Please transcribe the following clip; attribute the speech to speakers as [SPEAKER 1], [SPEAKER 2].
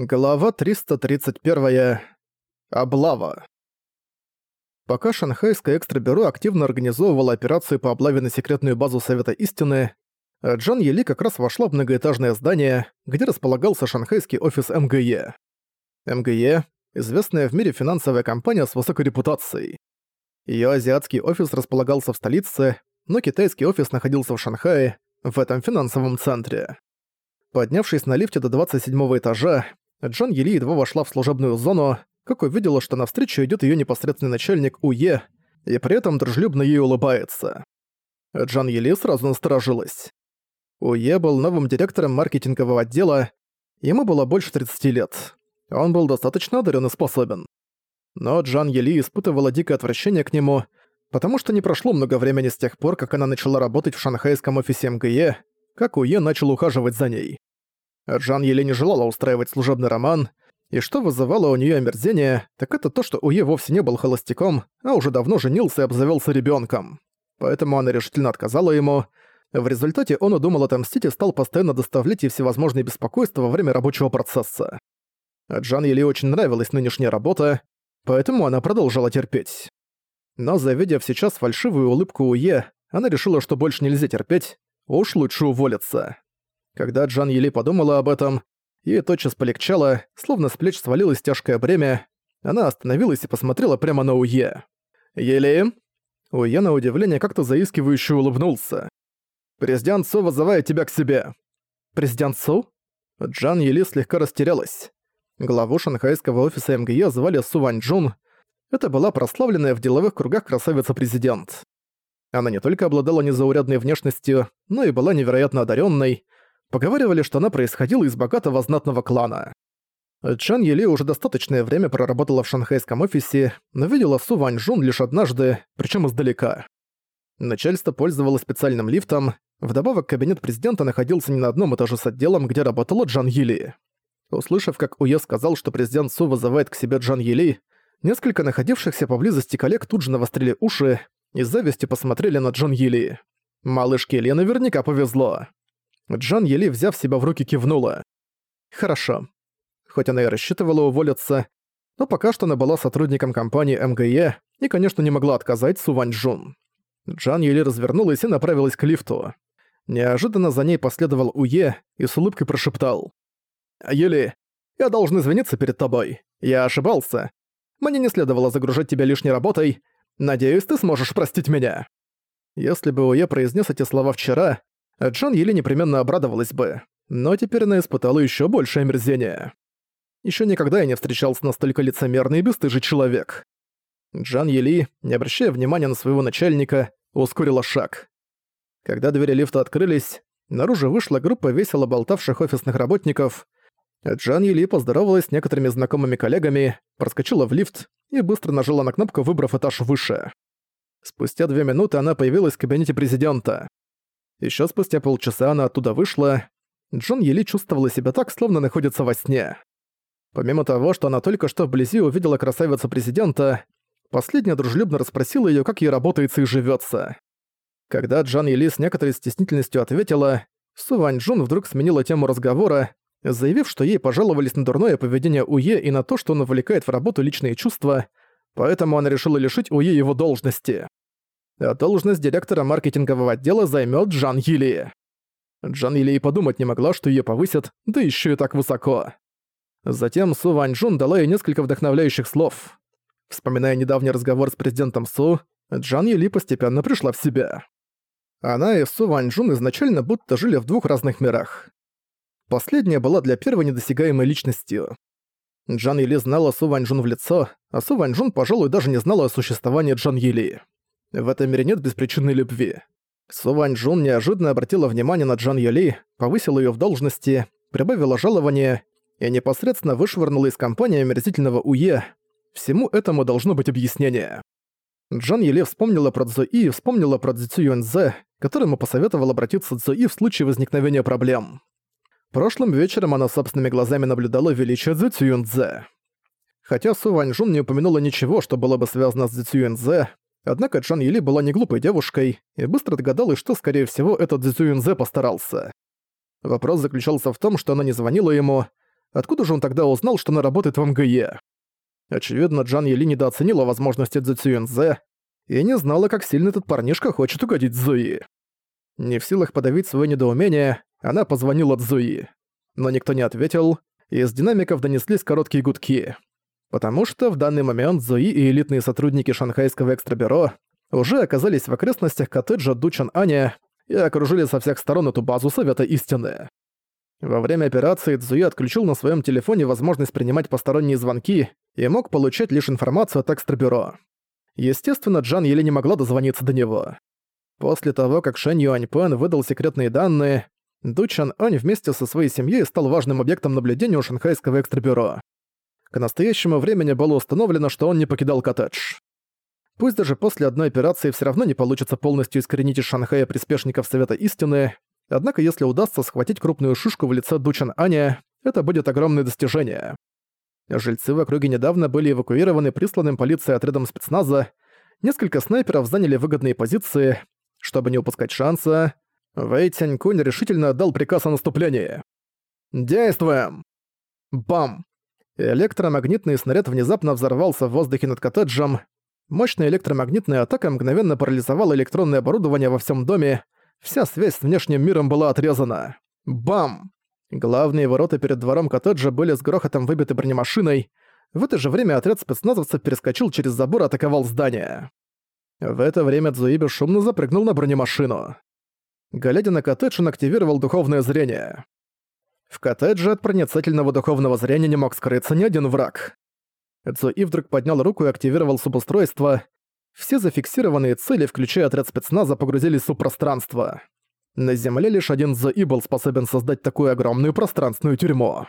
[SPEAKER 1] Глава 331. Облава. Пока Шанхайское экстрабюро активно организовывало операцию по облаве на секретную базу Совета Истины, Джан Ели как раз вошла в многоэтажное здание, где располагался шанхайский офис МГЕ. МГЕ – известная в мире финансовая компания с высокой репутацией. Её азиатский офис располагался в столице, но китайский офис находился в Шанхае, в этом финансовом центре. Поднявшись на лифте до 27 этажа, Джан Ели едва вошла в служебную зону, как увидела, что навстречу идет ее непосредственный начальник Уе, и при этом дружелюбно ей улыбается. Джан Ели сразу насторожилась. Уе был новым директором маркетингового отдела, ему было больше 30 лет. Он был достаточно одарен и способен. Но Джан Ели испытывала дикое отвращение к нему, потому что не прошло много времени с тех пор, как она начала работать в шанхайском офисе МГЕ, как Уе начал ухаживать за ней. Джан еле не желала устраивать служебный роман, и что вызывало у нее омерзение, так это то, что Уе вовсе не был холостяком, а уже давно женился и обзавелся ребенком. Поэтому она решительно отказала ему. В результате он удумал отомстить и стал постоянно доставлять ей всевозможные беспокойства во время рабочего процесса. Джан Ели очень нравилась нынешняя работа, поэтому она продолжила терпеть. Но завидев сейчас фальшивую улыбку Уе, она решила, что больше нельзя терпеть, уж лучше уволиться. Когда Джан Ели подумала об этом, ей тотчас полегчало, словно с плеч свалилось тяжкое бремя. Она остановилась и посмотрела прямо на Уе. «Ели?» Уе на удивление как-то заискивающе улыбнулся. «Президент Су вызывает тебя к себе». «Президент Су?» Джан Ели слегка растерялась. Главу шанхайского офиса МГЕ звали Су Ваньчжун. Это была прославленная в деловых кругах красавица-президент. Она не только обладала незаурядной внешностью, но и была невероятно одаренной. Поговаривали, что она происходила из богатого знатного клана. Чан Ели уже достаточное время проработала в шанхайском офисе, но видела Су Ваньжун лишь однажды, причем издалека. Начальство пользовалось специальным лифтом, вдобавок кабинет президента находился не на одном этаже с отделом, где работала Джан Ели. Услышав, как Уе сказал, что президент Су вызывает к себе Джан Ели, несколько находившихся поблизости коллег тут же навострили уши и с завистью посмотрели на Джан Ели. Малышке Ле наверняка повезло. Джан Ели, взяв себя в руки, кивнула. «Хорошо». Хоть она и рассчитывала уволиться, но пока что она была сотрудником компании МГЕ и, конечно, не могла отказать Су Ваньчжун. Джан Ели развернулась и направилась к лифту. Неожиданно за ней последовал Уе и с улыбкой прошептал. «Юли, я должен извиниться перед тобой. Я ошибался. Мне не следовало загружать тебя лишней работой. Надеюсь, ты сможешь простить меня». Если бы Уе произнес эти слова вчера, Джан еле непременно обрадовалась бы, но теперь она испытала еще большее омерзение. Еще никогда я не встречался настолько лицемерный и бесстыжий человек. Джан Ели, не обращая внимания на своего начальника, ускорила шаг. Когда двери лифта открылись, наружу вышла группа весело болтавших офисных работников. Джан Ели поздоровалась с некоторыми знакомыми коллегами, проскочила в лифт и быстро нажала на кнопку, выбрав этаж выше. Спустя две минуты она появилась в кабинете президента. Еще спустя полчаса она оттуда вышла. Джон еле чувствовала себя так, словно находится во сне. Помимо того, что она только что вблизи увидела красавицу президента, последняя дружелюбно расспросила ее, как ей работается и живется. Когда Джан Ели с некоторой стеснительностью ответила, Су Вань Джун вдруг сменила тему разговора, заявив, что ей пожаловались на дурное поведение Уе и на то, что он увлекает в работу личные чувства, поэтому она решила лишить Уе его должности должность директора маркетингового отдела займет Джан Йили. Джан Йили и подумать не могла, что ее повысят, да еще и так высоко. Затем Су Ваньчжун дала ей несколько вдохновляющих слов. Вспоминая недавний разговор с президентом Су, Джан Йили постепенно пришла в себя. Она и Су Ваньчжун изначально будто жили в двух разных мирах. Последняя была для первой недосягаемой личностью. Джан Йили знала Су Ваньчжун в лицо, а Су Ваньчжун, пожалуй, даже не знала о существовании Джан Йили. В этом мире нет беспричинной любви. Су Вань Джун неожиданно обратила внимание на Джан Йоли, повысила ее в должности, прибавила жалование и непосредственно вышвырнула из компании омерзительного Уе. Всему этому должно быть объяснение. Джан Йоли вспомнила про Цзо И вспомнила про Цзю Юньзе, которому посоветовал обратиться Цзо И в случае возникновения проблем. Прошлым вечером она собственными глазами наблюдала величие Цзю Юньзе. Хотя Су Вань Жун не упомянула ничего, что было бы связано с Цзю Юньзе, Однако Джан Юли была не глупой девушкой и быстро догадалась, что, скорее всего, этот Цзюинзе постарался. Вопрос заключался в том, что она не звонила ему, Откуда же он тогда узнал, что она работает в МГЕ? Очевидно, Джан Ели недооценила возможности Цзэ Цюэнзе и не знала, как сильно этот парнишка хочет угодить Зуи. Не в силах подавить свое недоумение, она позвонила Цзуи. Но никто не ответил, и из динамиков донеслись короткие гудки. Потому что в данный момент Зуи и элитные сотрудники шанхайского экстрабюро уже оказались в окрестностях коттеджа Дучан Аня и окружили со всех сторон эту базу Совета Истины. Во время операции Цзуи отключил на своем телефоне возможность принимать посторонние звонки и мог получать лишь информацию от экстрабюро. Естественно, Джан еле не могла дозвониться до него. После того, как Шэнь Юаньпэн выдал секретные данные, Ду Чан Ань вместе со своей семьей стал важным объектом наблюдения у шанхайского экстрабюро. К настоящему времени было установлено, что он не покидал коттедж. Пусть даже после одной операции все равно не получится полностью искоренить из Шанхая приспешников Совета Истины, однако если удастся схватить крупную шишку в лице Дучан Аня, это будет огромное достижение. Жильцы в округе недавно были эвакуированы присланным полицией отрядом спецназа, несколько снайперов заняли выгодные позиции. Чтобы не упускать шанса, Вэй Тянькунь решительно отдал приказ о наступлении. «Действуем!» Бам! Электромагнитный снаряд внезапно взорвался в воздухе над коттеджем. Мощная электромагнитная атака мгновенно парализовала электронное оборудование во всем доме. Вся связь с внешним миром была отрезана. Бам! Главные ворота перед двором коттеджа были с грохотом выбиты бронемашиной. В это же время отряд спецназовцев перескочил через забор и атаковал здание. В это время Цзуи бесшумно запрыгнул на бронемашину. Глядя на коттедж, он активировал духовное зрение. В коттедже от проницательного духовного зрения не мог скрыться ни один враг. Цзуи вдруг поднял руку и активировал субустройство. Все зафиксированные цели, включая отряд спецназа, погрузились в субпространство. На Земле лишь один Зои был способен создать такую огромную пространственную тюрьму.